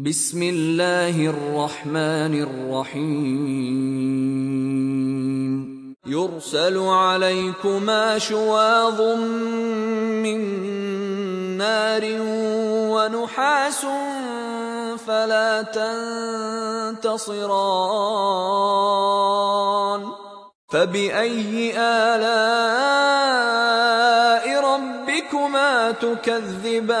بسم الله الرحمن الرحيم. يرسل عليكما شواظ من نار ونحاس فلا تنتصران. فبأي آلاء ربكما تكذبان؟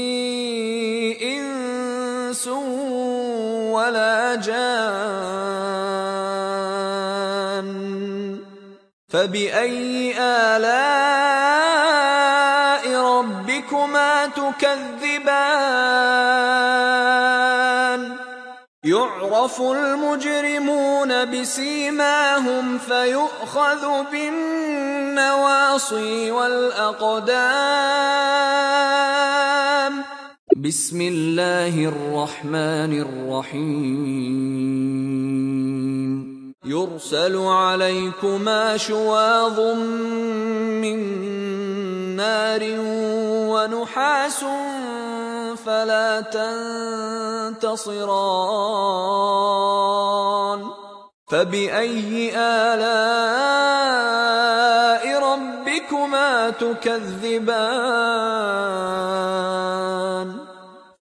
إنس ولا جان فبأي آلاء ربكما تكذبان؟ يعرف المجرمون بسيماهم فيؤخذ بالنواصي والأقدام. بسم الله الرحمن الرحيم. يرسل عليكما شواظ من نار ونحاس فلا تنتصران. فبأي آلاء ربكما تكذبان؟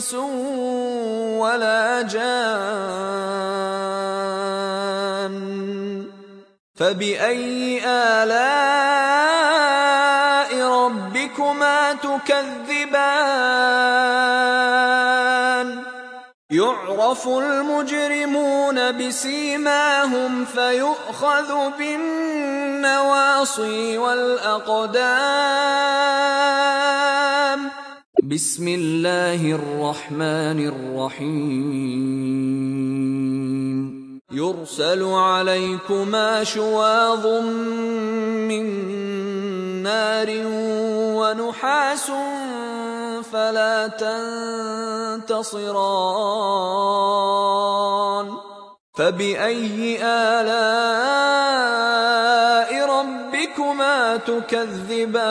إنس ولا جان فبأي آلاء ربكما تكذبان؟ يعرف المجرمون بسيماهم فيؤخذ بالنواصي والأقدام. بسم الله الرحمن الرحيم. يرسل عليكما شواظ من نار ونحاس فلا تنتصران. فبأي آلاء ربكما تكذبان؟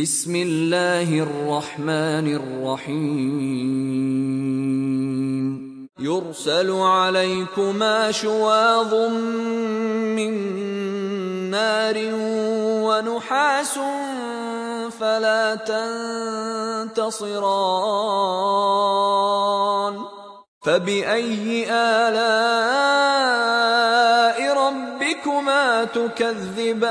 بسم الله الرحمن الرحيم. يرسل عليكما شواظ من نار ونحاس فلا تنتصران. فبأي آلاء ربكما تكذبان؟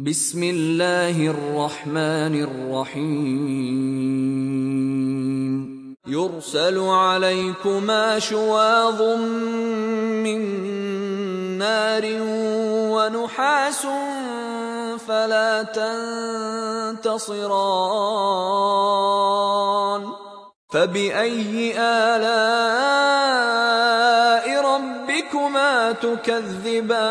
بسم الله الرحمن الرحيم. يرسل عليكما شواظ من نار ونحاس فلا تنتصران. فبأي آلاء ربكما تكذبان؟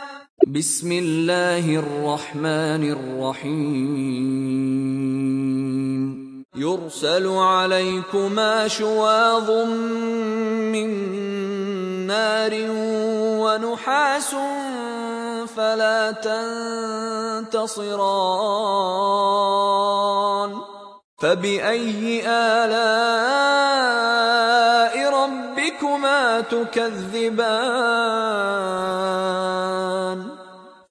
بسم الله الرحمن الرحيم يرسل عليكما شواظ من نار ونحاس فلا تنتصران فبأي آلاء ربكما تكذبان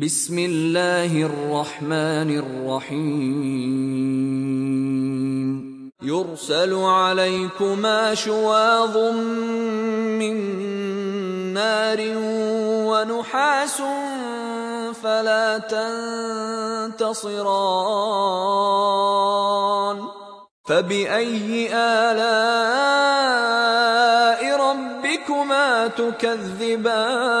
بسم الله الرحمن الرحيم. يرسل عليكما شواظ من نار ونحاس فلا تنتصران. فبأي آلاء ربكما تكذبان؟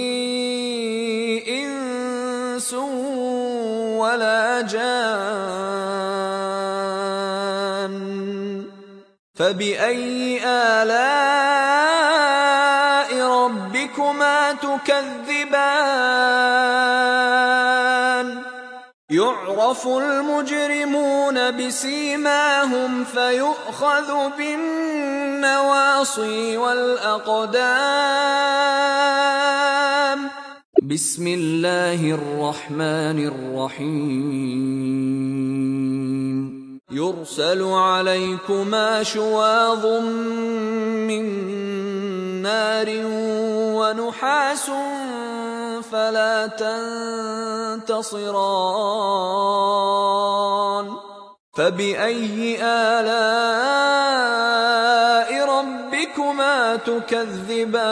ولا جان فبأي آلاء تكذبان؟ يعرف المجرمون بسيماهم فيؤخذ بالنواصي والأقدام. بسم الله الرحمن الرحيم. يرسل عليكما شواظ من نار ونحاس فلا تنتصران. فبأي آلاء ربكما تكذبان؟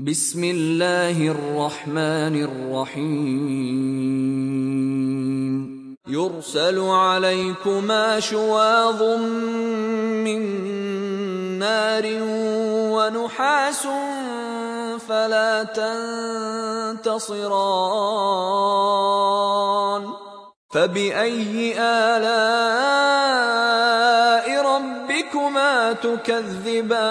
بسم الله الرحمن الرحيم. يرسل عليكما شواظ من نار ونحاس فلا تنتصران. فبأي آلاء ربكما تكذبان؟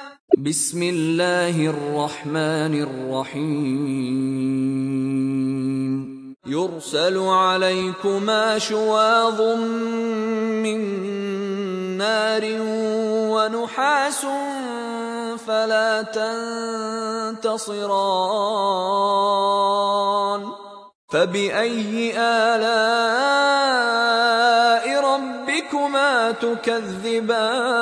بسم الله الرحمن الرحيم يرسل عليكما شواظ من نار ونحاس فلا تنتصران فبأي آلاء ربكما تكذبان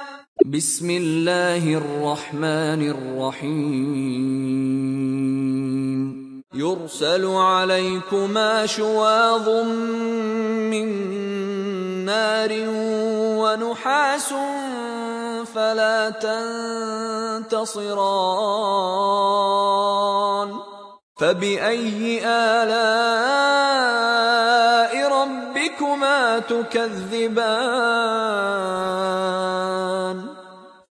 بسم الله الرحمن الرحيم. يرسل عليكما شواظ من نار ونحاس فلا تنتصران. فبأي آلاء ربكما تكذبان؟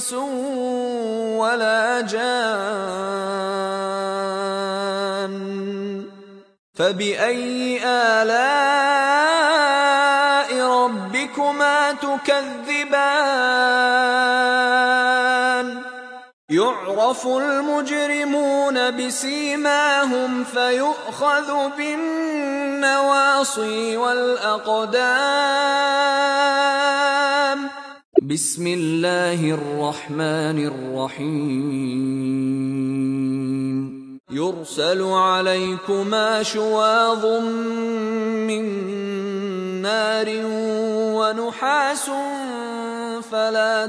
إنس ولا جان فبأي آلاء ربكما تكذبان؟ يعرف المجرمون بسيماهم فيؤخذ بالنواصي والأقدام. بسم الله الرحمن الرحيم. يرسل عليكما شواظ من نار ونحاس فلا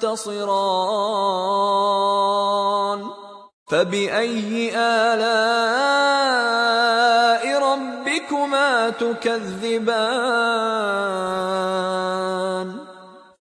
تنتصران. فبأي آلاء ربكما تكذبان؟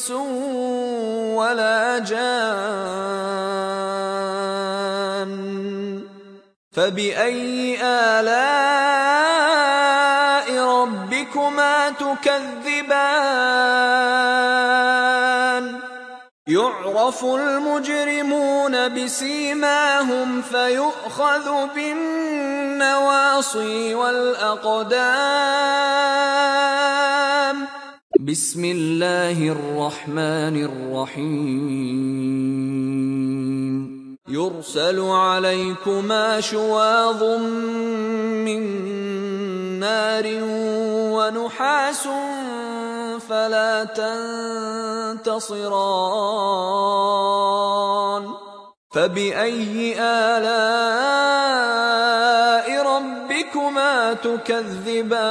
إنس ولا جان فبأي آلاء ربكما تكذبان؟ يعرف المجرمون بسيماهم فيؤخذ بالنواصي والأقدام. بسم الله الرحمن الرحيم. يرسل عليكما شواظ من نار ونحاس فلا تنتصران. فبأي آلاء ربكما تكذبان؟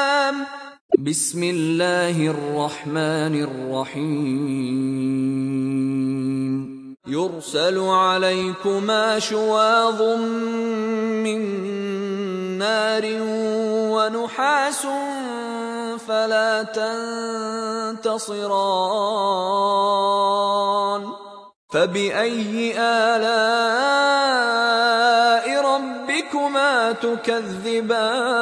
بسم الله الرحمن الرحيم يرسل عليكما شواظ من نار ونحاس فلا تنتصران فبأي آلاء ربكما تكذبان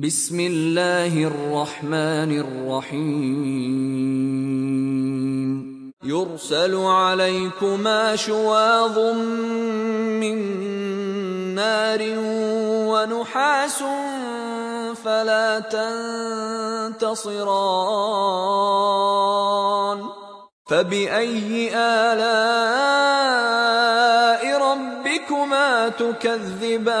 بسم الله الرحمن الرحيم. يرسل عليكما شواظ من نار ونحاس فلا تنتصران. فبأي آلاء ربكما تكذبان؟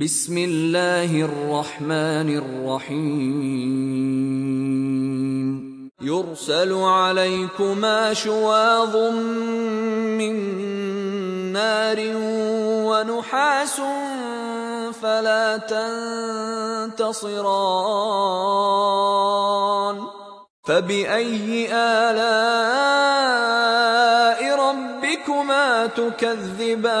بسم الله الرحمن الرحيم. يرسل عليكما شواظ من نار ونحاس فلا تنتصران. فبأي آلاء ربكما تكذبان؟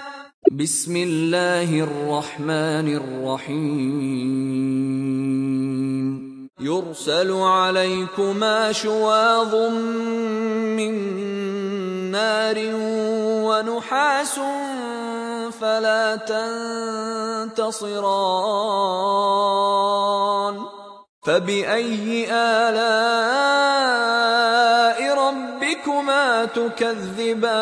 بسم الله الرحمن الرحيم. يرسل عليكما شواظ من نار ونحاس فلا تنتصران. فبأي آلاء ربكما تكذبان؟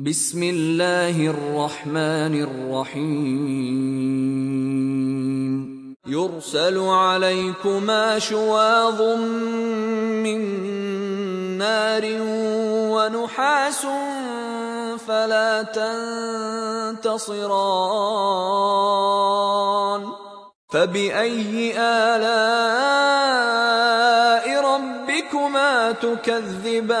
بسم الله الرحمن الرحيم. يرسل عليكما شواظ من نار ونحاس فلا تنتصران. فبأي آلاء ربكما تكذبان؟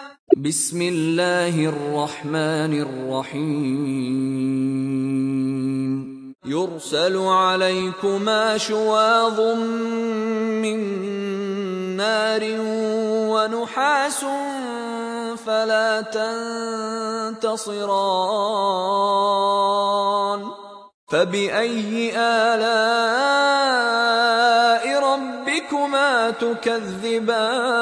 بسم الله الرحمن الرحيم يرسل عليكما شواظ من نار ونحاس فلا تنتصران فبأي آلاء ربكما تكذبان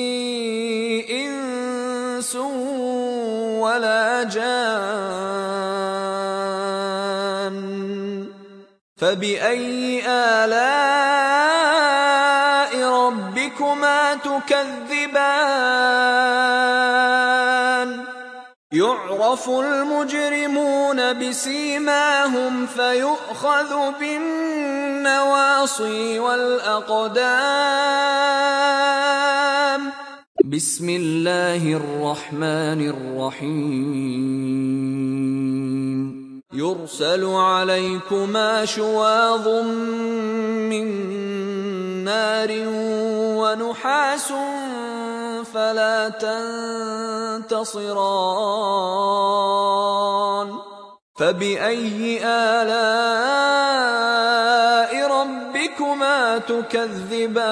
إنس ولا جان فبأي آلاء ربكما تكذبان؟ يعرف المجرمون بسيماهم فيؤخذ بالنواصي والأقدام بسم الله الرحمن الرحيم. يرسل عليكما شواظ من نار ونحاس فلا تنتصران. فبأي آلاء ربكما تكذبان؟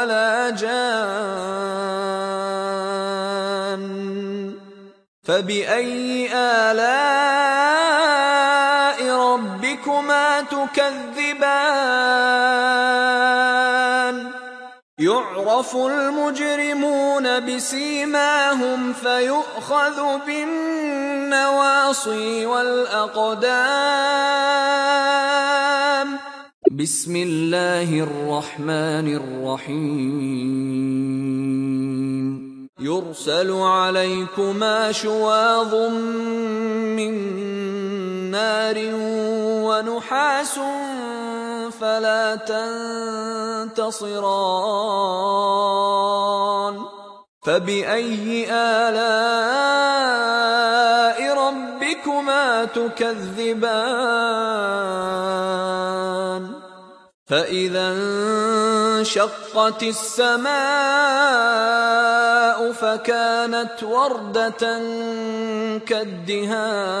ولا جان فبأي آلاء ربكما تكذبان؟ يعرف المجرمون بسيماهم فيؤخذ بالنواصي والأقدام. بسم الله الرحمن الرحيم. يرسل عليكما شواظ من نار ونحاس فلا تنتصران. فبأي آلاء ربكما تكذبان فإذا انشقت السماء فكانت وردة كالدهان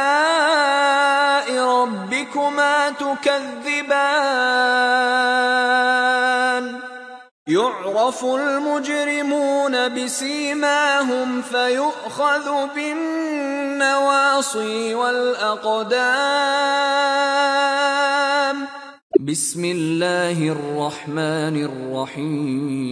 تكذبان يعرف المجرمون بسيماهم فيؤخذ بالنواصي والأقدام. بسم الله الرحمن الرحيم.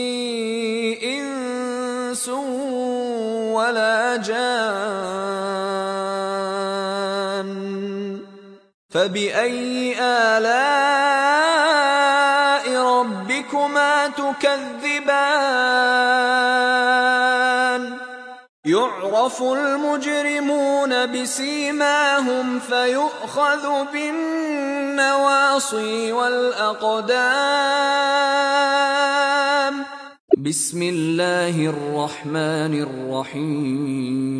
إنس ولا جان فبأي آلاء ربكما تكذبان؟ يعرف المجرمون بسيماهم فيؤخذ بالنواصي والأقدام. بسم الله الرحمن الرحيم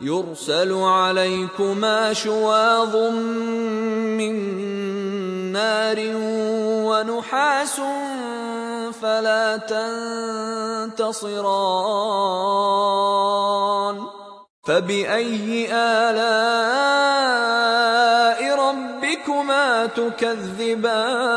يرسل عليكما شواظ من نار ونحاس فلا تنتصران فبأي آلاء ربكما تكذبان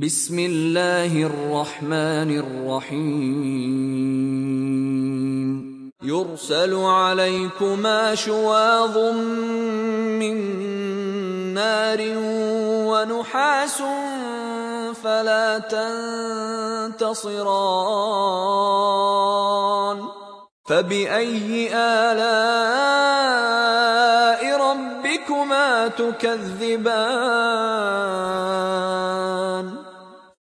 بسم الله الرحمن الرحيم. يرسل عليكما شواظ من نار ونحاس فلا تنتصران. فبأي آلاء ربكما تكذبان؟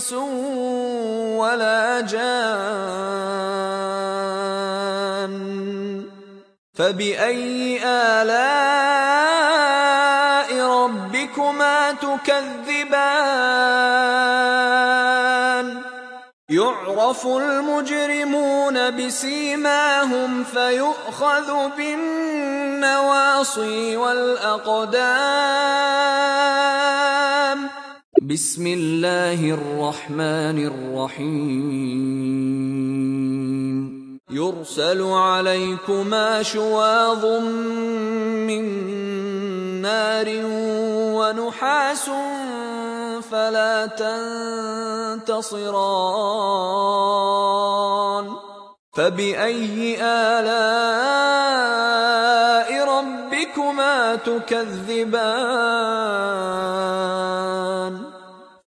إنس ولا جان فبأي آلاء ربكما تكذبان؟ يعرف المجرمون بسيماهم فيؤخذ بالنواصي والأقدام. بسم الله الرحمن الرحيم. يرسل عليكما شواظ من نار ونحاس فلا تنتصران. فبأي آلاء ربكما تكذبان؟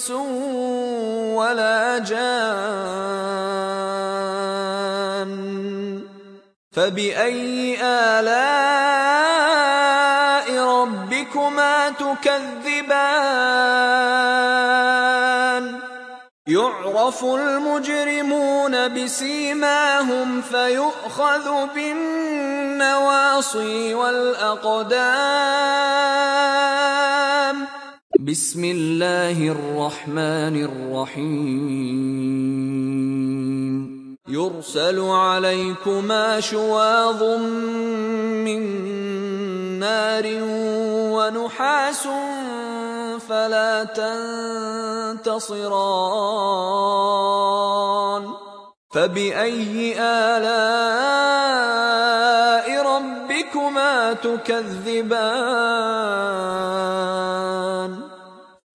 إنس ولا جان فبأي آلاء ربكما تكذبان؟ يعرف المجرمون بسيماهم فيؤخذ بالنواصي والأقدام. بسم الله الرحمن الرحيم. يرسل عليكما شواظ من نار ونحاس فلا تنتصران. فبأي آلاء ربكما تكذبان؟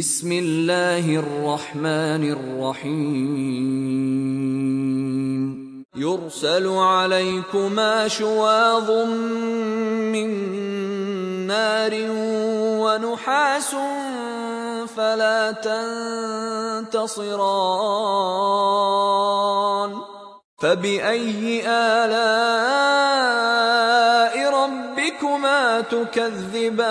بسم الله الرحمن الرحيم. يرسل عليكما شواظ من نار ونحاس فلا تنتصران. فبأي آلاء ربكما تكذبان؟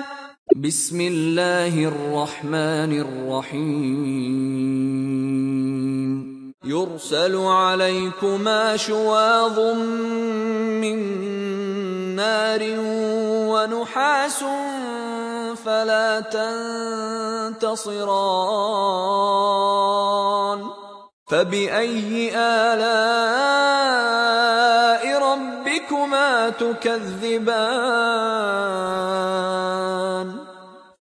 بسم الله الرحمن الرحيم. يرسل عليكما شواظ من نار ونحاس فلا تنتصران. فبأي آلاء ربكما تكذبان؟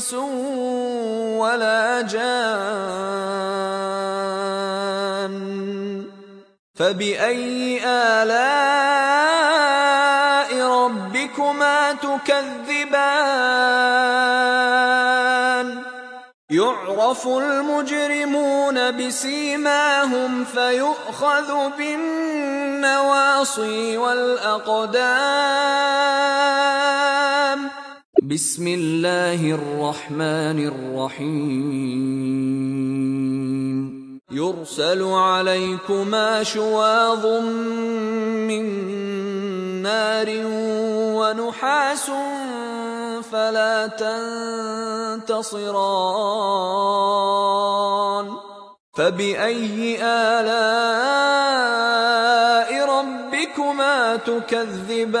إنس ولا جان فبأي آلاء ربكما تكذبان؟ يعرف المجرمون بسيماهم فيؤخذ بالنواصي والأقدام. بسم الله الرحمن الرحيم. يرسل عليكما شواظ من نار ونحاس فلا تنتصران. فبأي آلاء ربكما تكذبان؟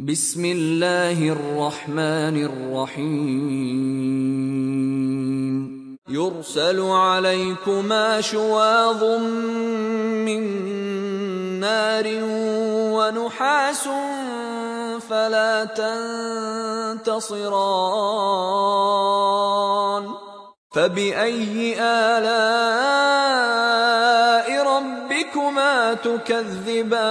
بسم الله الرحمن الرحيم. يرسل عليكما شواظ من نار ونحاس فلا تنتصران. فبأي آلاء ربكما تكذبان؟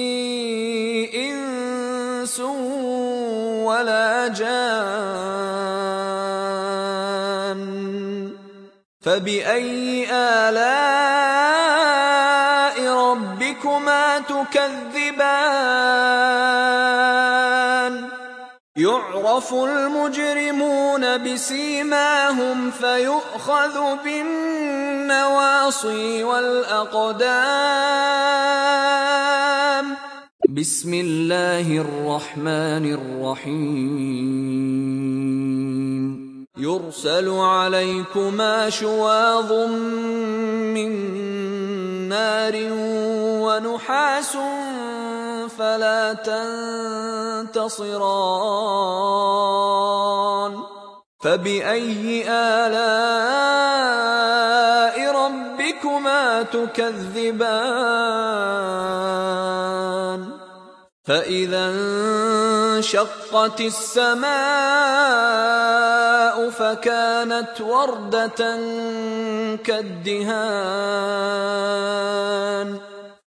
إنس ولا جان فبأي آلاء ربكما تكذبان؟ يعرف المجرمون بسيماهم فيؤخذ بالنواصي والأقدام. بسم الله الرحمن الرحيم. يرسل عليكما شواظ من نار ونحاس فلا تنتصران. فبأي آلاء ربكما تكذبان فإذا انشقت السماء فكانت وردة كالدهان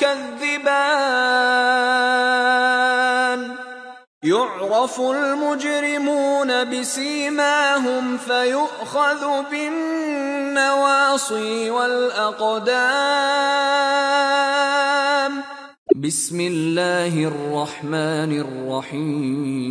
تكذبان يعرف المجرمون بسيماهم فيؤخذ بالنواصي والأقدام. بسم الله الرحمن الرحيم.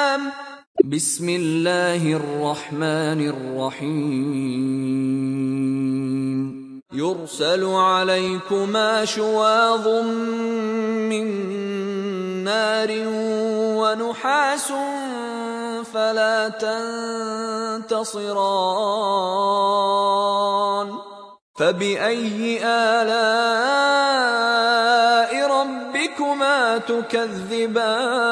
بسم الله الرحمن الرحيم. يرسل عليكما شواظ من نار ونحاس فلا تنتصران. فبأي آلاء ربكما تكذبان؟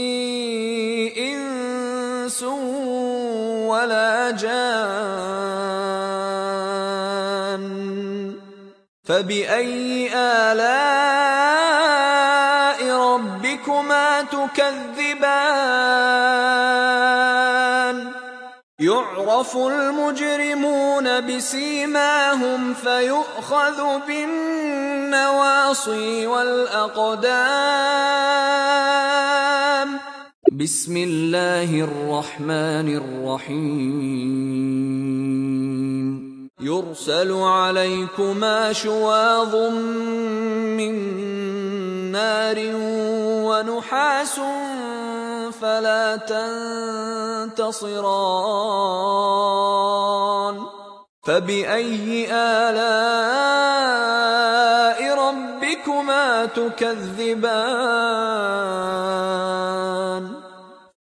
ولا جان فبأي آلاء ربكما تكذبان؟ يعرف المجرمون بسيماهم فيؤخذ بالنواصي والأقدام. بسم الله الرحمن الرحيم. يرسل عليكما شواظ من نار ونحاس فلا تنتصران. فبأي آلاء ربكما تكذبان؟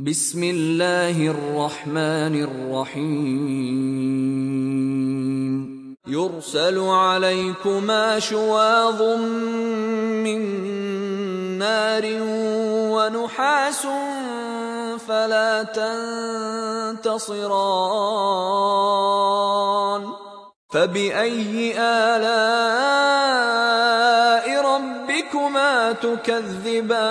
بسم الله الرحمن الرحيم. يرسل عليكما شواظ من نار ونحاس فلا تنتصران. فبأي آلاء ربكما تكذبان؟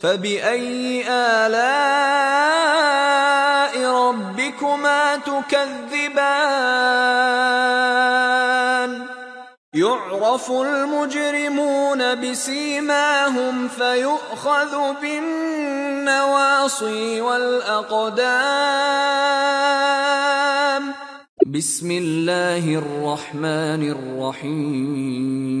فبأي آلاء ربكما تكذبان يعرف المجرمون بسيماهم فيؤخذ بالنواصي والأقدام بسم الله الرحمن الرحيم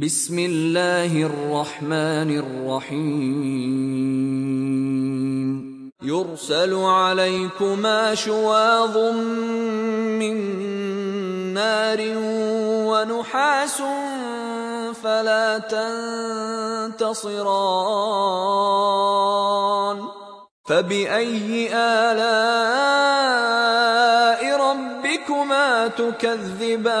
بسم الله الرحمن الرحيم. يرسل عليكما شواظ من نار ونحاس فلا تنتصران. فبأي آلاء ربكما تكذبان؟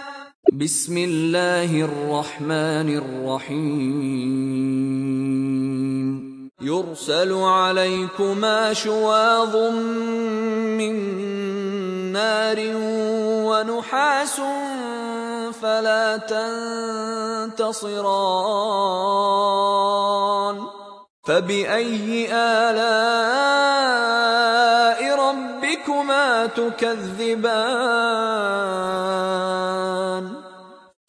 بسم الله الرحمن الرحيم. يرسل عليكما شواظ من نار ونحاس فلا تنتصران. فبأي آلاء ربكما تكذبان؟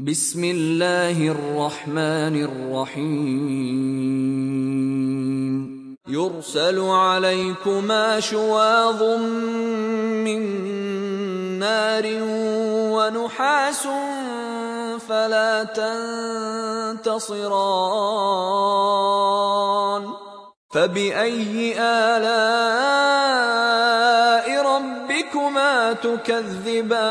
بسم الله الرحمن الرحيم. يرسل عليكما شواظ من نار ونحاس فلا تنتصران. فبأي آلاء ربكما تكذبان؟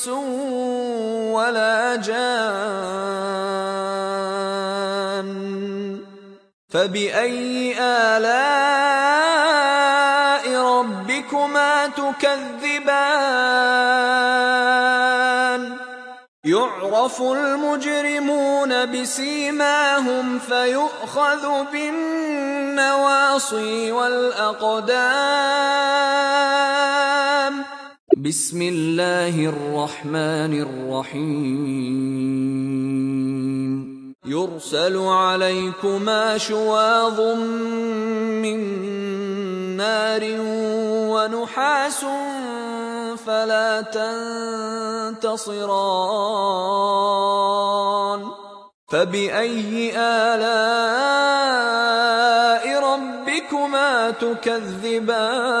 إنس ولا جان فبأي آلاء ربكما تكذبان؟ يعرف المجرمون بسيماهم فيؤخذ بالنواصي والأقدام. بسم الله الرحمن الرحيم يرسل عليكما شواظ من نار ونحاس فلا تنتصران فبأي آلاء ربكما تكذبان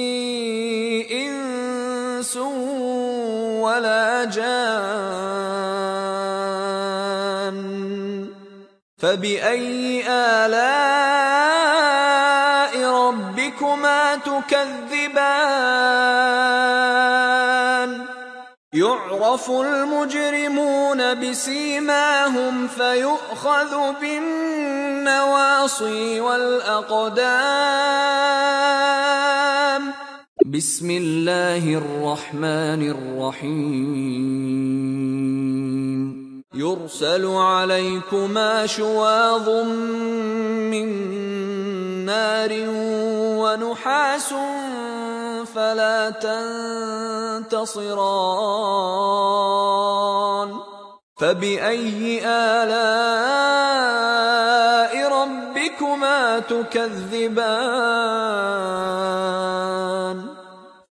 إنس ولا جان فبأي آلاء ربكما تكذبان؟ يعرف المجرمون بسيماهم فيؤخذ بالنواصي والأقدام. بسم الله الرحمن الرحيم. يرسل عليكما شواظ من نار ونحاس فلا تنتصران. فبأي آلاء ربكما تكذبان؟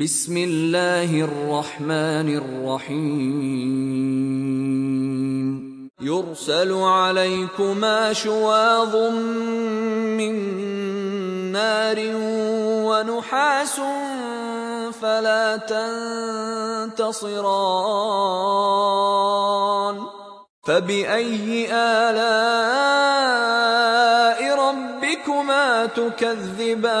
بسم الله الرحمن الرحيم. يرسل عليكما شواظ من نار ونحاس فلا تنتصران. فبأي آلاء ربكما تكذبان؟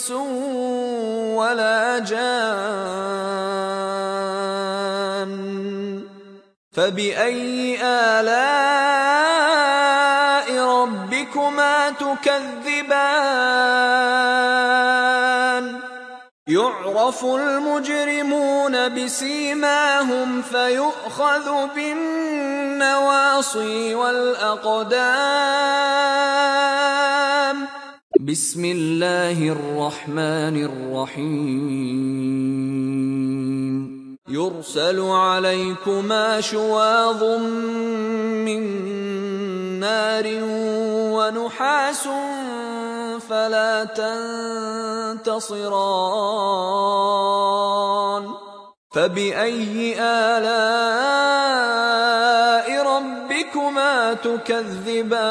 إنس ولا جان فبأي آلاء ربكما تكذبان؟ يعرف المجرمون بسيماهم فيؤخذ بالنواصي والأقدام. بسم الله الرحمن الرحيم. يرسل عليكما شواظ من نار ونحاس فلا تنتصران. فبأي آلاء ربكما تكذبان؟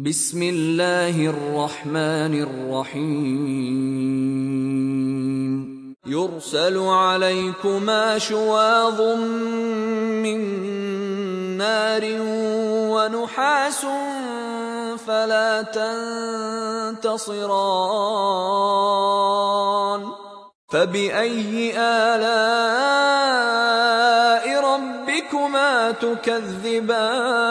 بسم الله الرحمن الرحيم يرسل عليكما شواظ من نار ونحاس فلا تنتصران فبأي آلاء ربكما تكذبان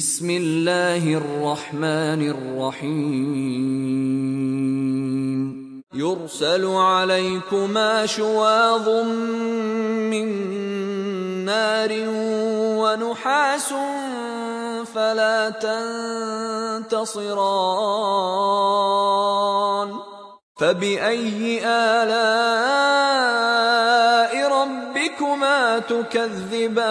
بسم الله الرحمن الرحيم. يرسل عليكما شواظ من نار ونحاس فلا تنتصران. فبأي آلاء ربكما تكذبان؟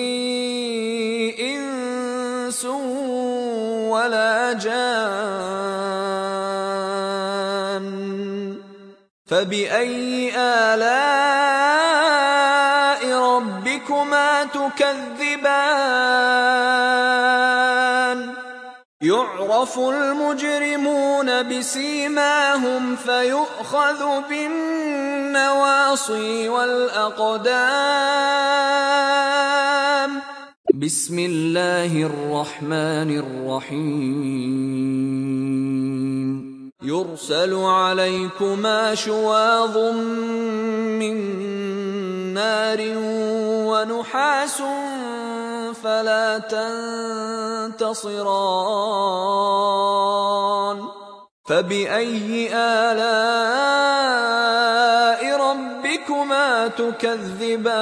ولا جان فبأي آلاء ربكما تكذبان؟ يعرف المجرمون بسيماهم فيؤخذ بالنواصي والأقدام. بسم الله الرحمن الرحيم. يرسل عليكما شواظ من نار ونحاس فلا تنتصران. فبأي آلاء ربكما تكذبان؟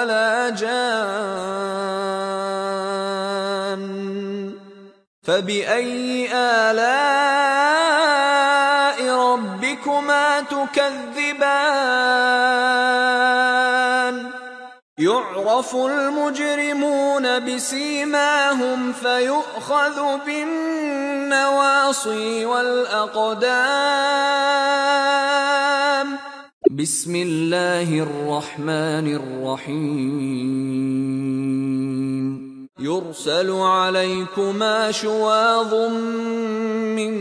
ولا جان فبأي آلاء ربكما تكذبان؟ يعرف المجرمون بسيماهم فيؤخذ بالنواصي والأقدام. بسم الله الرحمن الرحيم. يرسل عليكما شواظ من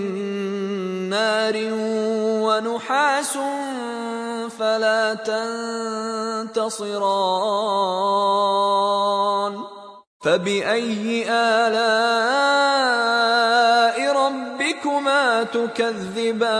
نار ونحاس فلا تنتصران. فبأي آلاء ربكما تكذبان؟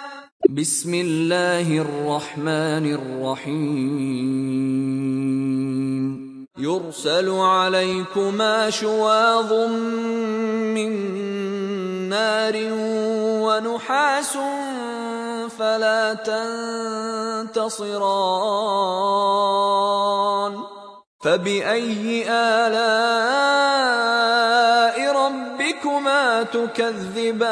بسم الله الرحمن الرحيم. يرسل عليكما شواظ من نار ونحاس فلا تنتصران. فبأي آلاء ربكما تكذبان؟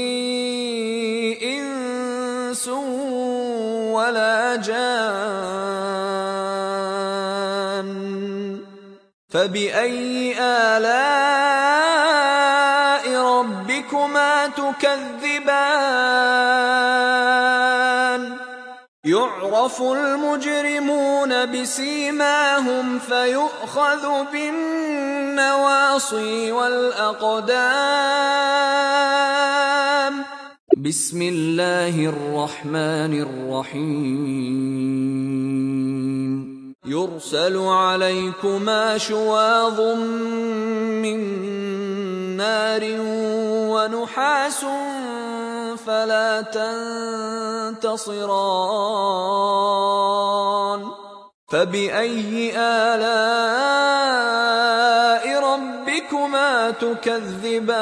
ولا جان فبأي آلاء ربكما تكذبان؟ يعرف المجرمون بسيماهم فيؤخذ بالنواصي والأقدام. بسم الله الرحمن الرحيم. يرسل عليكما شواظ من نار ونحاس فلا تنتصران. فبأي آلاء ربكما تكذبان؟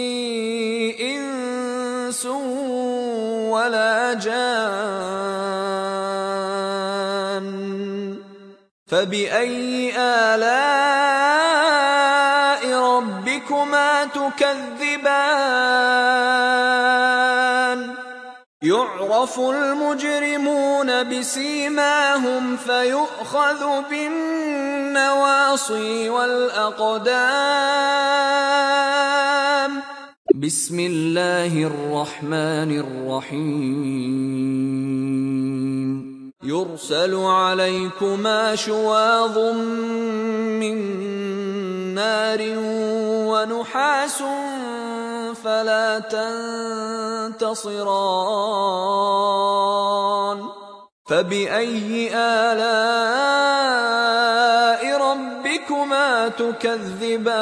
ولا جان فبأي آلاء ربكما تكذبان؟ يعرف المجرمون بسيماهم فيؤخذ بالنواصي والأقدام. بسم الله الرحمن الرحيم. يرسل عليكما شواظ من نار ونحاس فلا تنتصران. فبأي آلاء ربكما تكذبان؟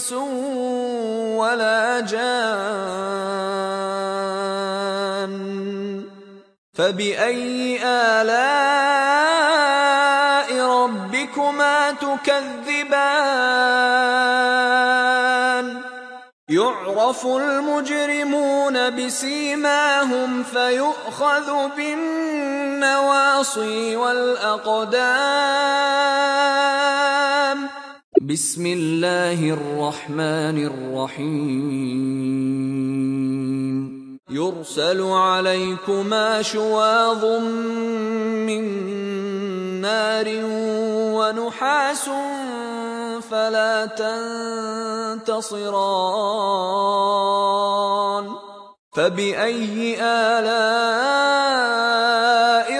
إنس ولا جان فبأي آلاء ربكما تكذبان؟ يعرف المجرمون بسيماهم فيؤخذ بالنواصي والأقدام. بسم الله الرحمن الرحيم. يرسل عليكما شواظ من نار ونحاس فلا تنتصران. فبأي آلاء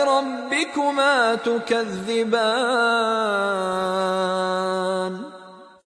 ربكما تكذبان؟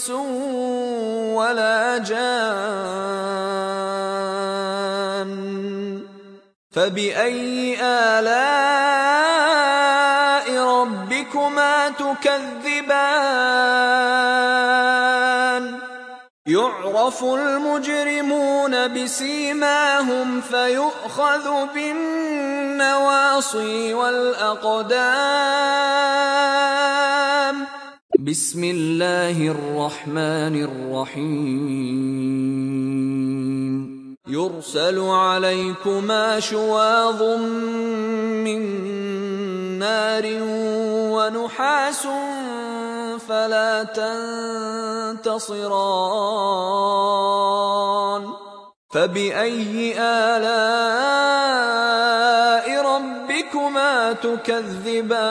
إنس ولا جان فبأي آلاء ربكما تكذبان؟ يعرف المجرمون بسيماهم فيؤخذ بالنواصي والأقدام. بسم الله الرحمن الرحيم. يرسل عليكما شواظ من نار ونحاس فلا تنتصران. فبأي آلاء ربكما تكذبان؟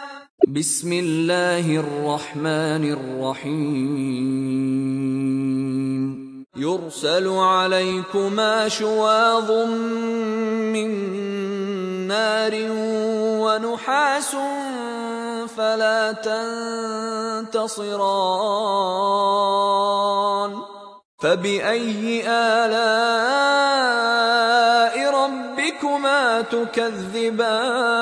بسم الله الرحمن الرحيم يرسل عليكما شواظ من نار ونحاس فلا تنتصران فبأي آلاء ربكما تكذبان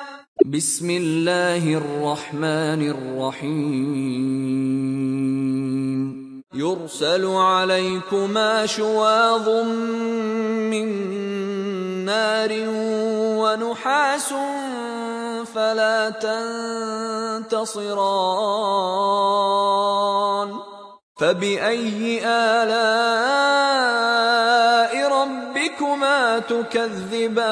بسم الله الرحمن الرحيم. يرسل عليكما شواظ من نار ونحاس فلا تنتصران. فبأي آلاء ربكما تكذبان؟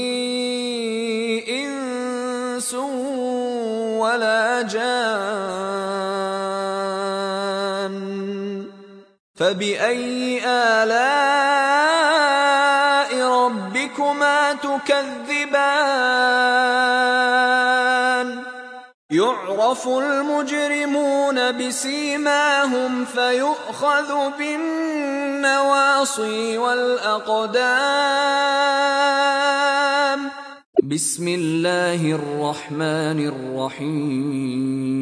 فبأي آلاء ربكما تكذبان؟ يعرف المجرمون بسيماهم فيؤخذ بالنواصي والأقدام. بسم الله الرحمن الرحيم.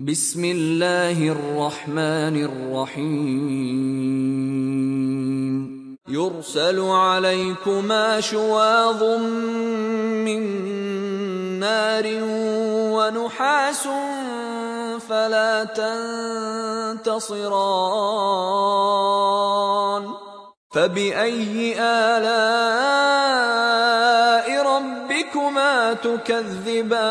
بسم الله الرحمن الرحيم. يرسل عليكما شواظ من نار ونحاس فلا تنتصران. فبأي آلاء ربكما تكذبان؟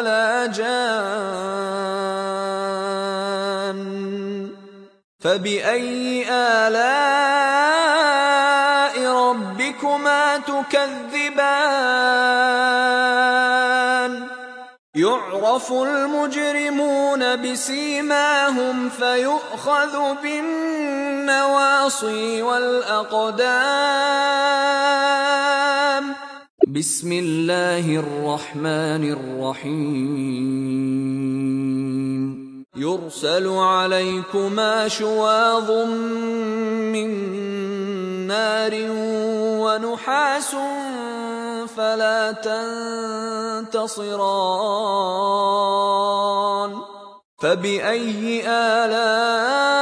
ولا جان فبأي آلاء ربكما تكذبان؟ يعرف المجرمون بسيماهم فيؤخذ بالنواصي والأقدام. بسم الله الرحمن الرحيم يرسل عليكما شواظ من نار ونحاس فلا تنتصران فبأي آلاء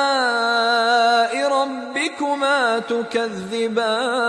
ربكما تكذبان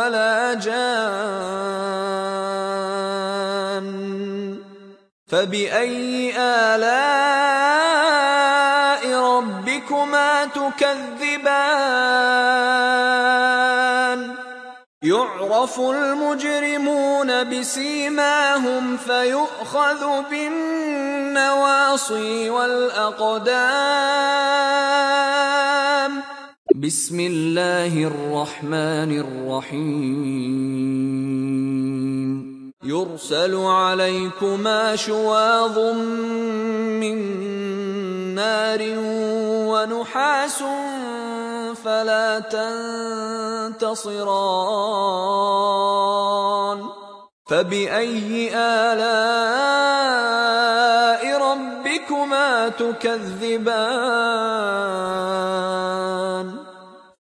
ولا جان فبأي آلاء ربكما تكذبان؟ يعرف المجرمون بسيماهم فيؤخذ بالنواصي والأقدام. بسم الله الرحمن الرحيم. يرسل عليكما شواظ من نار ونحاس فلا تنتصران. فبأي آلاء ربكما تكذبان؟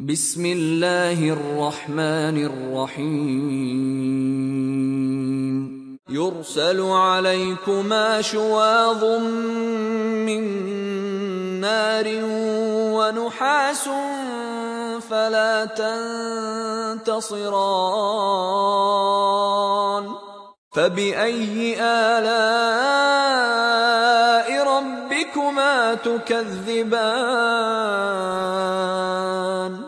بسم الله الرحمن الرحيم. يرسل عليكما شواظ من نار ونحاس فلا تنتصران. فبأي آلاء ربكما تكذبان؟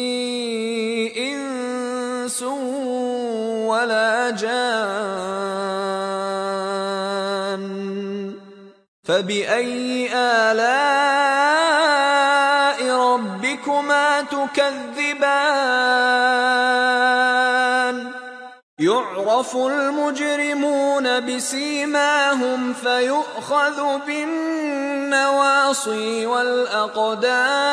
إنس ولا جان فبأي آلاء ربكما تكذبان؟ يعرف المجرمون بسيماهم فيؤخذ بالنواصي والأقدام.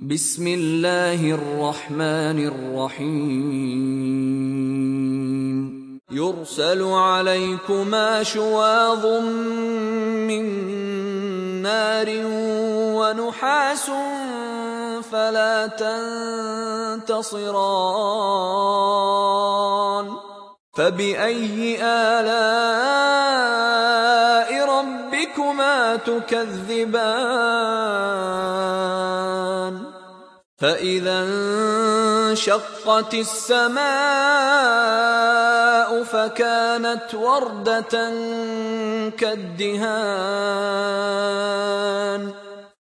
بسم الله الرحمن الرحيم. يرسل عليكما شواظ من نار ونحاس فلا تنتصران. فبأي آلاء ربكما تكذبان فإذا انشقت السماء فكانت وردة كالدهان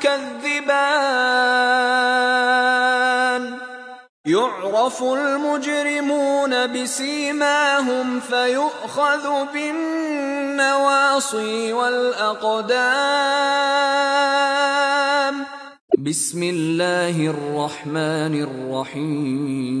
تكذبان يعرف المجرمون بسيماهم فيؤخذ بالنواصي والأقدام. بسم الله الرحمن الرحيم.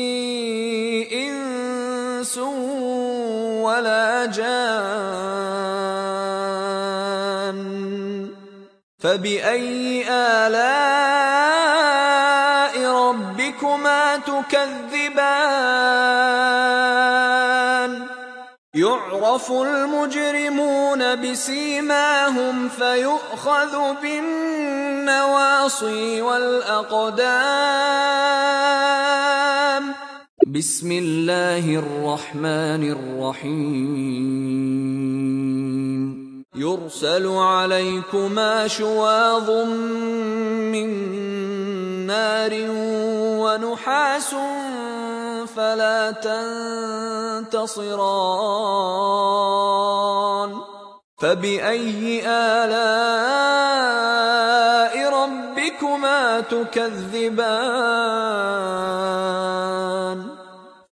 إنس ولا جان فبأي آلاء ربكما تكذبان؟ يعرف المجرمون بسيماهم فيؤخذ بالنواصي والأقدام. بسم الله الرحمن الرحيم يرسل عليكما شواظ من نار ونحاس فلا تنتصران فبأي آلاء ربكما تكذبان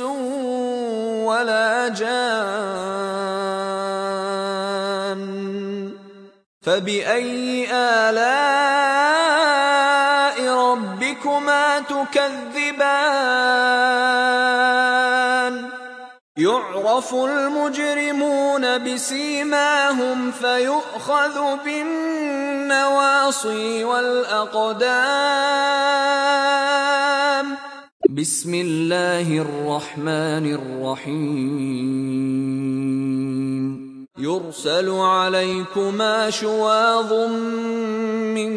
ولا جان فبأي آلاء ربكما تكذبان؟ يعرف المجرمون بسيماهم فيؤخذ بالنواصي والأقدام. بسم الله الرحمن الرحيم. يرسل عليكما شواظ من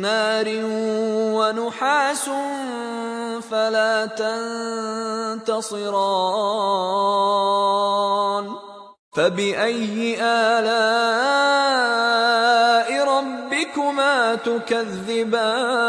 نار ونحاس فلا تنتصران. فبأي آلاء ربكما تكذبان؟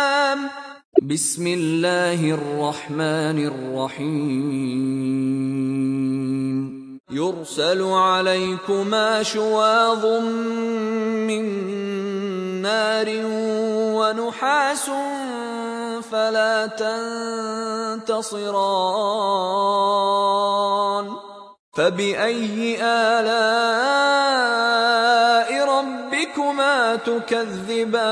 بسم الله الرحمن الرحيم. يرسل عليكما شواظ من نار ونحاس فلا تنتصران. فبأي آلاء ربكما تكذبان؟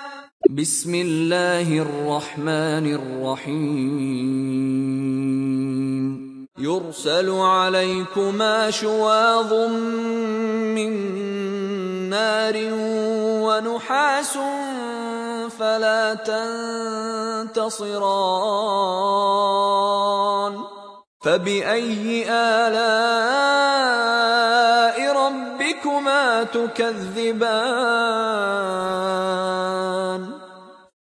بسم الله الرحمن الرحيم. يرسل عليكما شواظ من نار ونحاس فلا تنتصران. فبأي آلاء ربكما تكذبان؟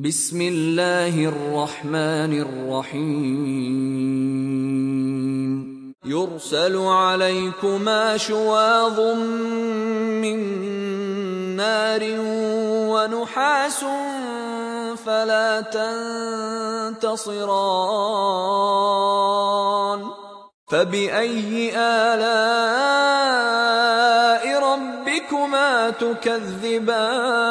بسم الله الرحمن الرحيم يرسل عليكما شواظ من نار ونحاس فلا تنتصران فبأي آلاء ربكما تكذبان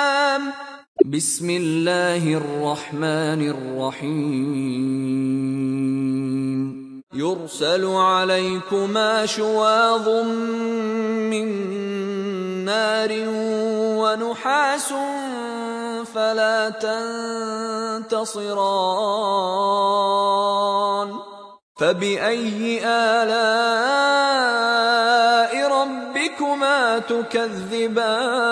بسم الله الرحمن الرحيم. يرسل عليكما شواظ من نار ونحاس فلا تنتصران. فبأي آلاء ربكما تكذبان؟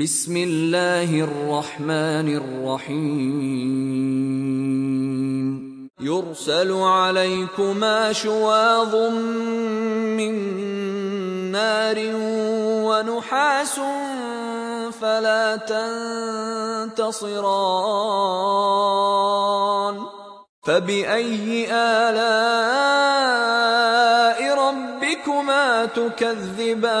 بسم الله الرحمن الرحيم. يرسل عليكما شواظ من نار ونحاس فلا تنتصران. فبأي آلاء ربكما تكذبان؟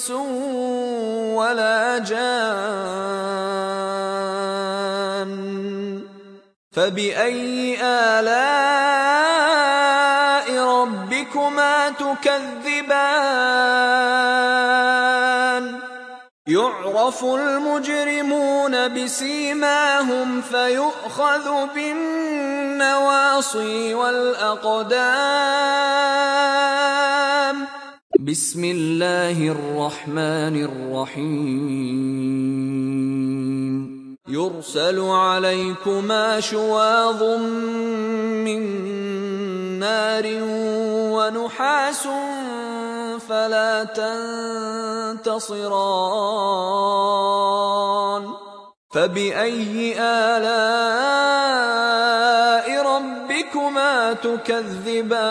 إنس ولا جان فبأي آلاء ربكما تكذبان؟ يعرف المجرمون بسيماهم فيؤخذ بالنواصي والأقدام. بسم الله الرحمن الرحيم. يرسل عليكما شواظ من نار ونحاس فلا تنتصران. فبأي آلاء ربكما تكذبان؟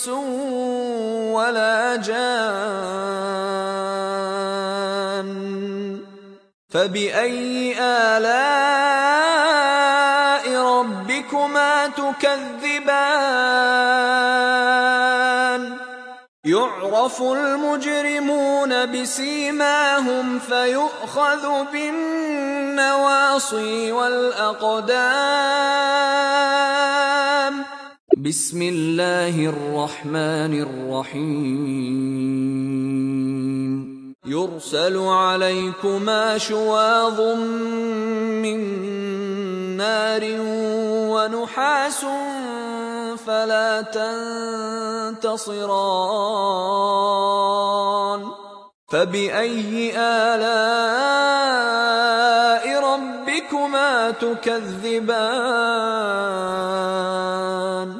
إنس ولا جان فبأي آلاء ربكما تكذبان؟ يعرف المجرمون بسيماهم فيؤخذ بالنواصي والأقدام. بسم الله الرحمن الرحيم. يرسل عليكما شواظ من نار ونحاس فلا تنتصران. فبأي آلاء ربكما تكذبان؟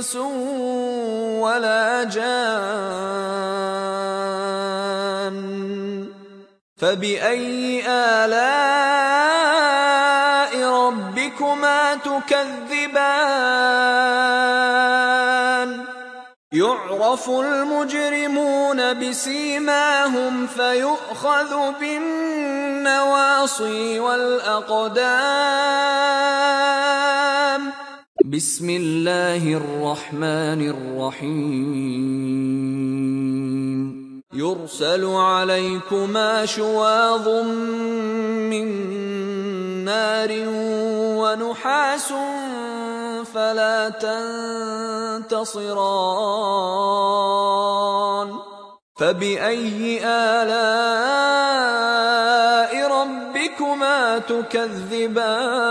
إنس ولا جان فبأي آلاء ربكما تكذبان؟ يعرف المجرمون بسيماهم فيؤخذ بالنواصي والأقدام. بسم الله الرحمن الرحيم. يرسل عليكما شواظ من نار ونحاس فلا تنتصران. فبأي آلاء ربكما تكذبان؟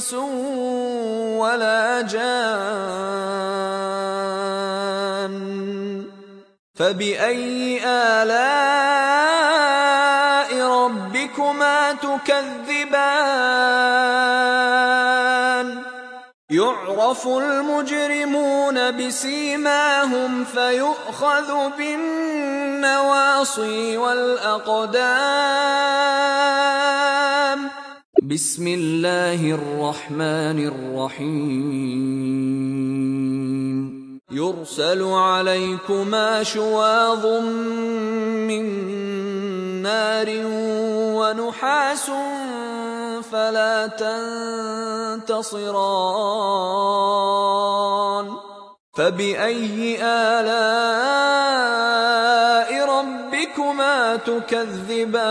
إنس ولا جان فبأي آلاء ربكما تكذبان؟ يعرف المجرمون بسيماهم فيؤخذ بالنواصي والأقدام. بسم الله الرحمن الرحيم. يرسل عليكما شواظ من نار ونحاس فلا تنتصران. فبأي آلاء ربكما تكذبان؟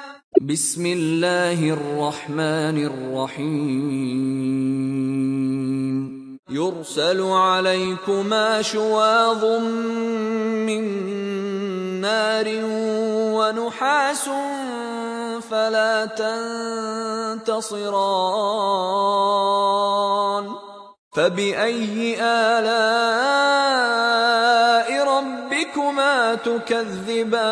بسم الله الرحمن الرحيم. يرسل عليكما شواظ من نار ونحاس فلا تنتصران. فبأي آلاء ربكما تكذبان؟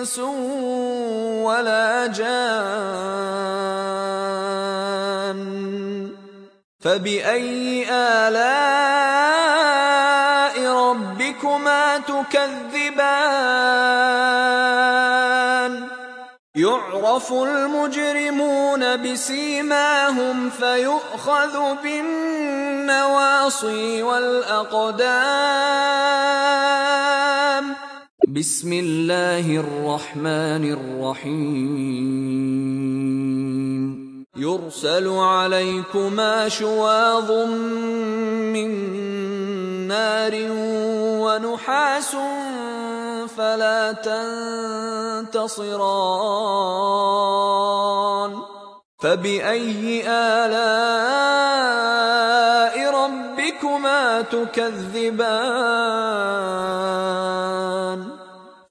إنس ولا جان فبأي آلاء ربكما تكذبان؟ يعرف المجرمون بسيماهم فيؤخذ بالنواصي والأقدام. بسم الله الرحمن الرحيم. يرسل عليكما شواظ من نار ونحاس فلا تنتصران. فبأي آلاء ربكما تكذبان؟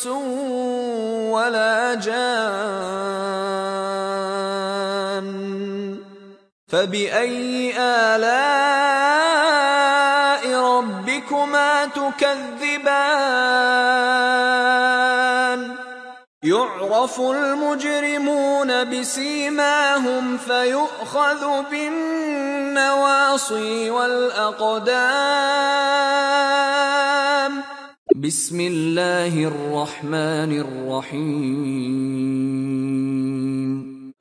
إنس ولا جان فبأي آلاء ربكما تكذبان؟ يعرف المجرمون بسيماهم فيؤخذ بالنواصي والأقدام. بسم الله الرحمن الرحيم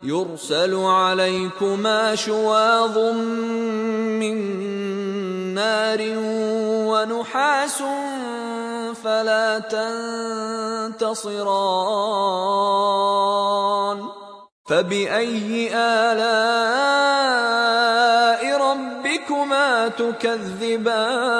يرسل عليكما شواظ من نار ونحاس فلا تنتصران فبأي آلاء ربكما تكذبان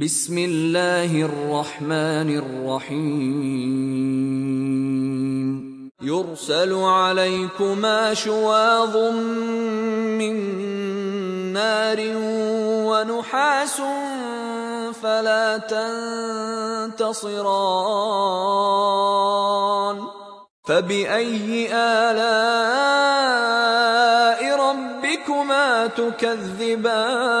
بسم الله الرحمن الرحيم. يرسل عليكما شواظ من نار ونحاس فلا تنتصران. فبأي آلاء ربكما تكذبان؟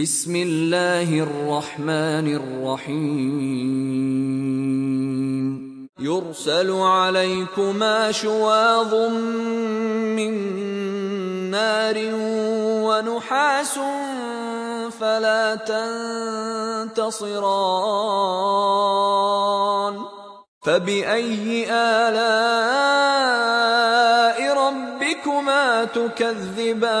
بسم الله الرحمن الرحيم. يرسل عليكما شواظ من نار ونحاس فلا تنتصران. فبأي آلاء ربكما تكذبان؟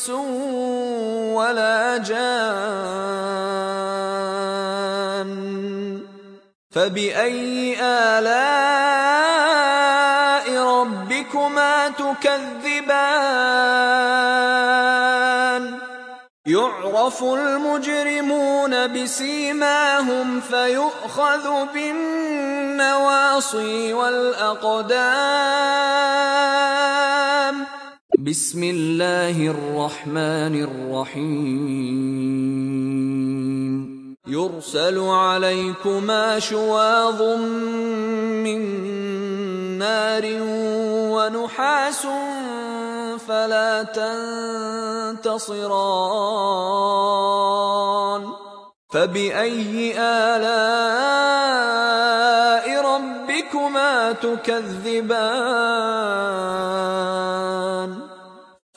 إنس ولا جان فبأي آلاء ربكما تكذبان؟ يعرف المجرمون بسيماهم فيؤخذ بالنواصي والأقدام. بسم الله الرحمن الرحيم. يرسل عليكما شواظ من نار ونحاس فلا تنتصران. فبأي آلاء ربكما تكذبان؟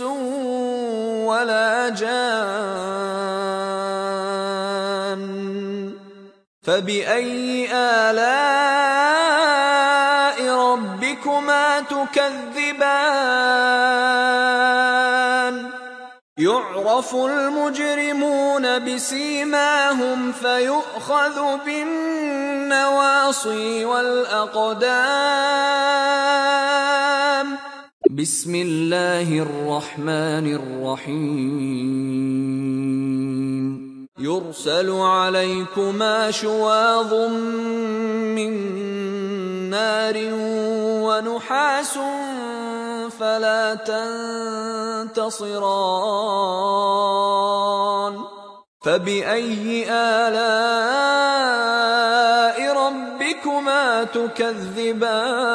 ولا جان فبأي آلاء ربكما تكذبان؟ يعرف المجرمون بسيماهم فيؤخذ بالنواصي والأقدام. بسم الله الرحمن الرحيم يرسل عليكما شواظ من نار ونحاس فلا تنتصران فبأي آلاء ربكما تكذبان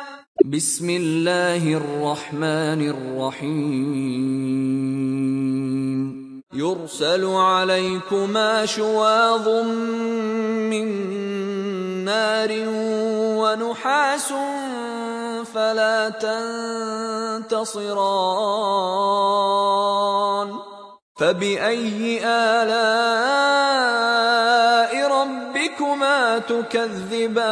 بسم الله الرحمن الرحيم. يرسل عليكما شواظ من نار ونحاس فلا تنتصران. فبأي آلاء ربكما تكذبان؟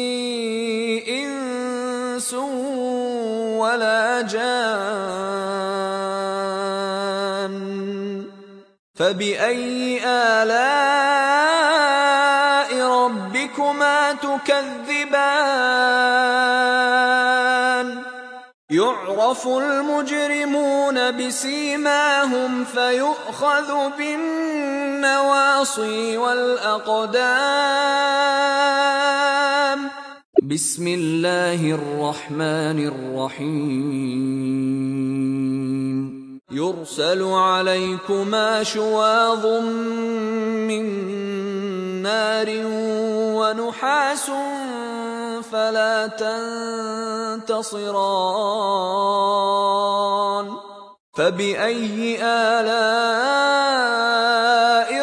إنس ولا جان فبأي آلاء ربكما تكذبان؟ يعرف المجرمون بسيماهم فيؤخذ بالنواصي والأقدام بسم الله الرحمن الرحيم. يرسل عليكما شواظ من نار ونحاس فلا تنتصران. فبأي آلاء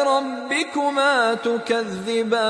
ربكما تكذبان؟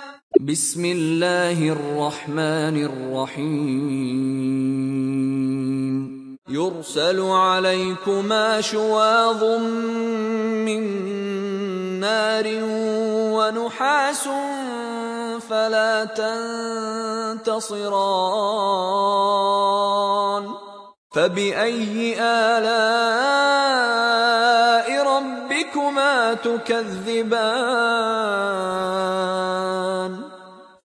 بسم الله الرحمن الرحيم. يرسل عليكما شواظ من نار ونحاس فلا تنتصران. فبأي آلاء ربكما تكذبان؟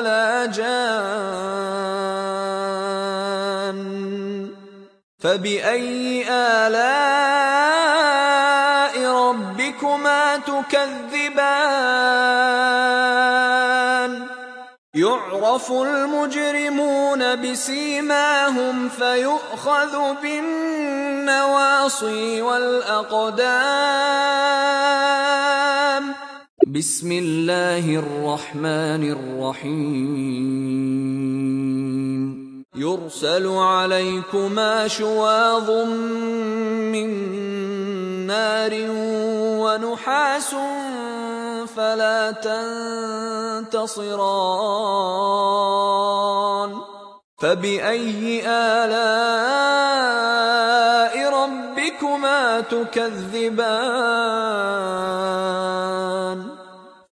ولا جان. فبأي آلاء ربكما تكذبان؟ يعرف المجرمون بسيماهم فيؤخذ بالنواصي والأقدام. بسم الله الرحمن الرحيم يرسل عليكما شواظ من نار ونحاس فلا تنتصران فبأي آلاء ربكما تكذبان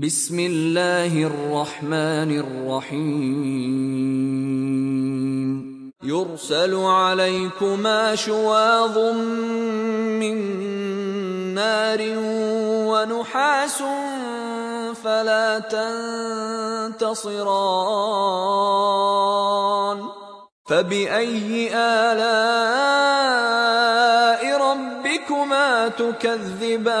بسم الله الرحمن الرحيم. يرسل عليكما شواظ من نار ونحاس فلا تنتصران. فبأي آلاء ربكما تكذبان؟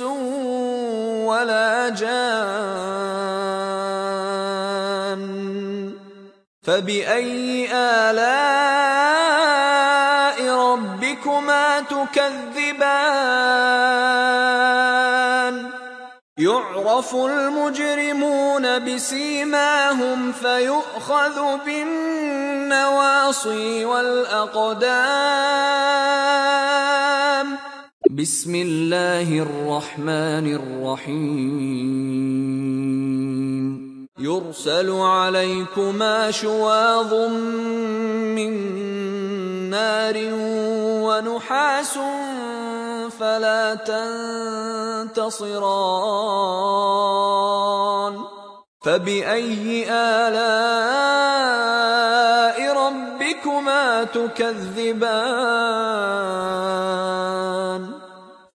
ولا جان فبأي آلاء ربكما تكذبان؟ يعرف المجرمون بسيماهم فيؤخذ بالنواصي والأقدام. بسم الله الرحمن الرحيم. يرسل عليكما شواظ من نار ونحاس فلا تنتصران. فبأي آلاء ربكما تكذبان؟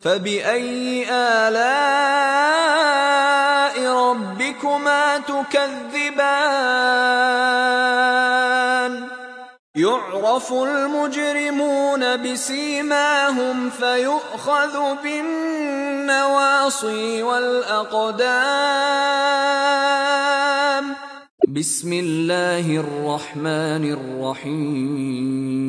فبأي آلاء ربكما تكذبان؟ يعرف المجرمون بسيماهم فيؤخذ بالنواصي والأقدام. بسم الله الرحمن الرحيم.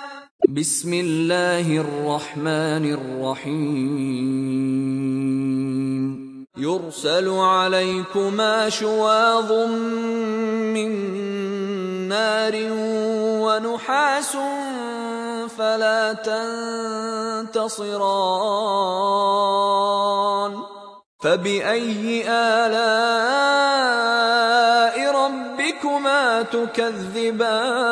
بسم الله الرحمن الرحيم يرسل عليكما شواظ من نار ونحاس فلا تنتصران فبأي آلاء ربكما تكذبان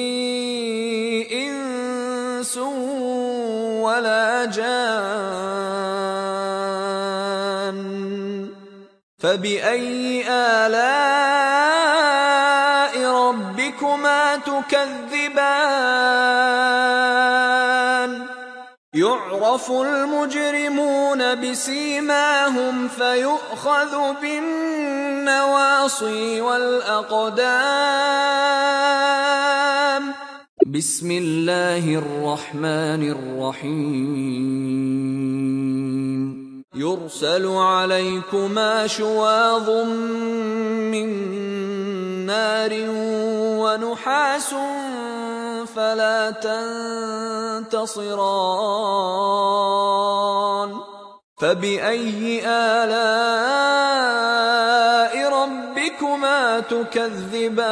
ولا جان فبأي آلاء ربكما تكذبان؟ يعرف المجرمون بسيماهم فيؤخذ بالنواصي والأقدام. بسم الله الرحمن الرحيم. يرسل عليكما شواظ من نار ونحاس فلا تنتصران. فبأي آلاء ربكما تكذبان؟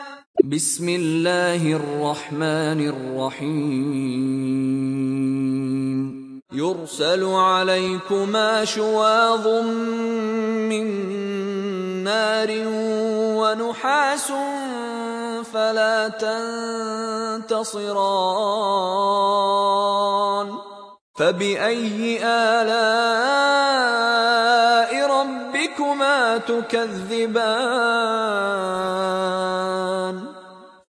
بسم الله الرحمن الرحيم. يرسل عليكما شواظ من نار ونحاس فلا تنتصران. فبأي آلاء ربكما تكذبان؟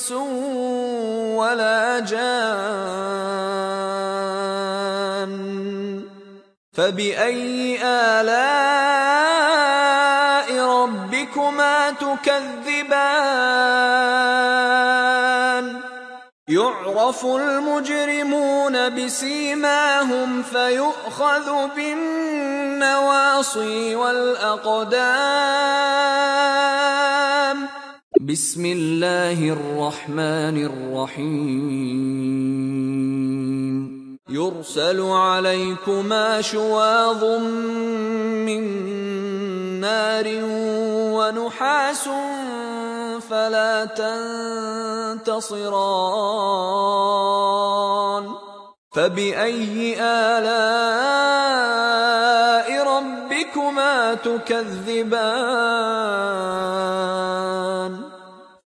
إنس ولا جان فبأي آلاء ربكما تكذبان؟ يعرف المجرمون بسيماهم فيؤخذ بالنواصي والأقدام. بسم الله الرحمن الرحيم. يرسل عليكما شواظ من نار ونحاس فلا تنتصران. فبأي آلاء ربكما تكذبان؟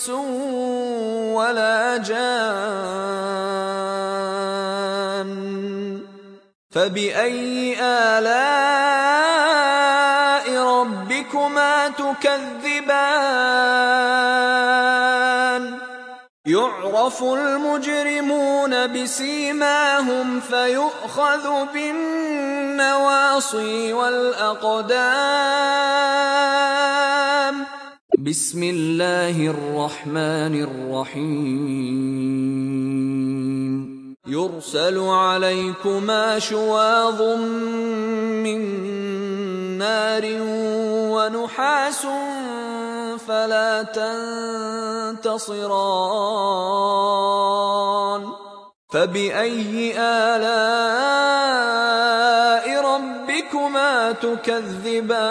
إنس ولا جان فبأي آلاء ربكما تكذبان؟ يعرف المجرمون بسيماهم فيؤخذ بالنواصي والأقدام. بسم الله الرحمن الرحيم. يرسل عليكما شواظ من نار ونحاس فلا تنتصران. فبأي آلاء ربكما تكذبان؟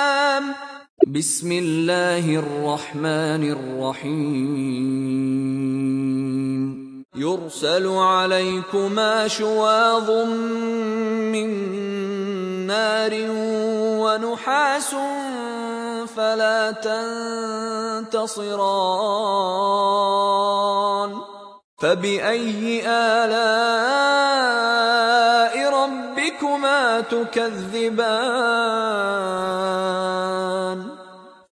بسم الله الرحمن الرحيم. يرسل عليكما شواظ من نار ونحاس فلا تنتصران. فبأي آلاء ربكما تكذبان؟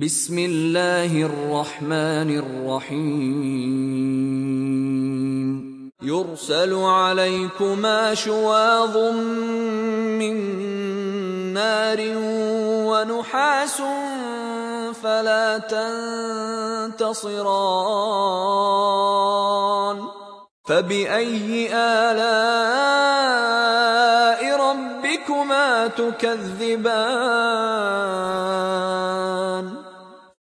بسم الله الرحمن الرحيم. يرسل عليكما شواظ من نار ونحاس فلا تنتصران. فبأي آلاء ربكما تكذبان؟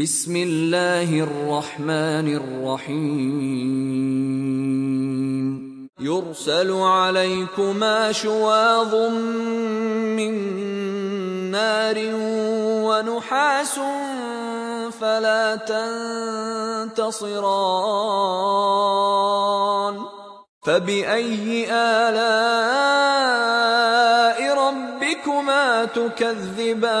بسم الله الرحمن الرحيم. يرسل عليكما شواظ من نار ونحاس فلا تنتصران. فبأي آلاء ربكما تكذبان؟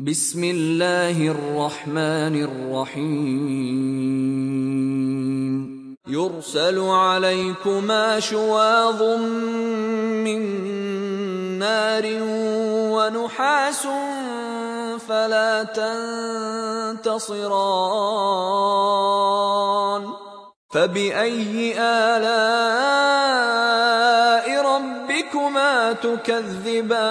بسم الله الرحمن الرحيم. يرسل عليكما شواظ من نار ونحاس فلا تنتصران. فبأي آلاء ربكما تكذبان؟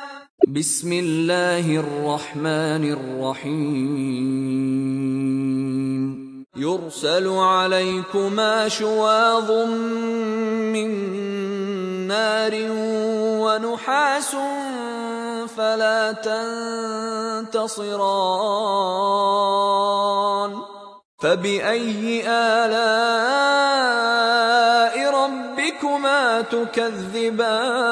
بسم الله الرحمن الرحيم يرسل عليكما شواظ من نار ونحاس فلا تنتصران فبأي آلاء ربكما تكذبان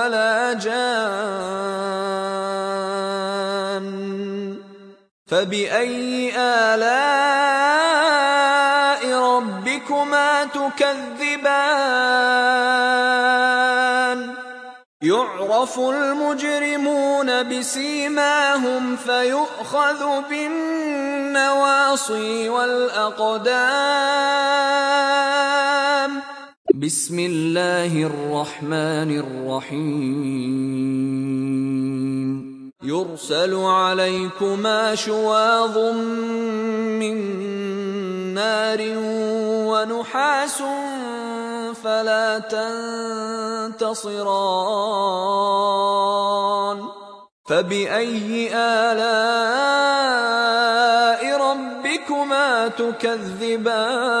ولا جان فبأي آلاء ربكما تكذبان؟ يعرف المجرمون بسيماهم فيؤخذ بالنواصي والأقدام. بسم الله الرحمن الرحيم. يرسل عليكما شواظ من نار ونحاس فلا تنتصران. فبأي آلاء ربكما تكذبان؟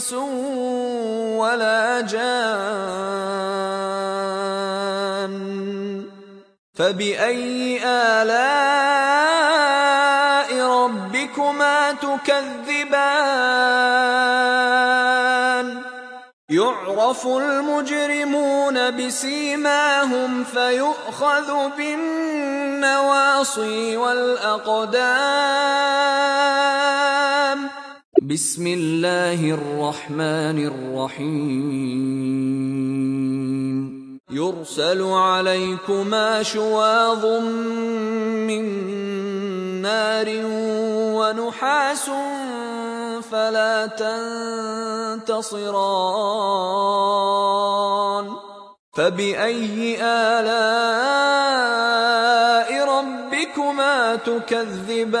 إنس ولا جان فبأي آلاء ربكما تكذبان؟ يعرف المجرمون بسيماهم فيؤخذ بالنواصي والأقدام. بسم الله الرحمن الرحيم. يرسل عليكما شواظ من نار ونحاس فلا تنتصران. فبأي آلاء ربكما تكذبان؟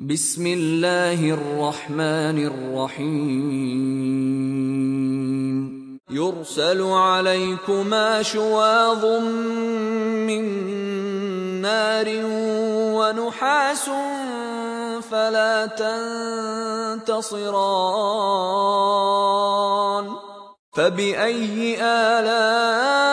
بسم الله الرحمن الرحيم. يرسل عليكما شواظ من نار ونحاس فلا تنتصران. فبأي آلاء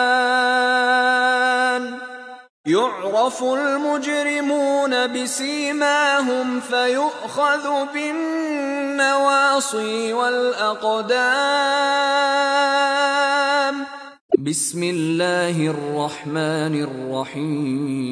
يعرف المجرمون بسيماهم فيؤخذ بالنواصي والأقدام. بسم الله الرحمن الرحيم.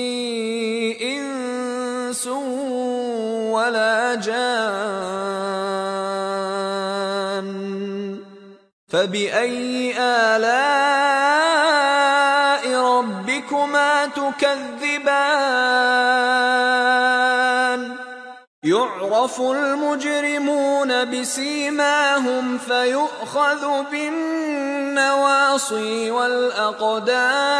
إنس ولا جان فبأي آلاء ربكما تكذبان؟ يعرف المجرمون بسيماهم فيؤخذ بالنواصي والأقدام.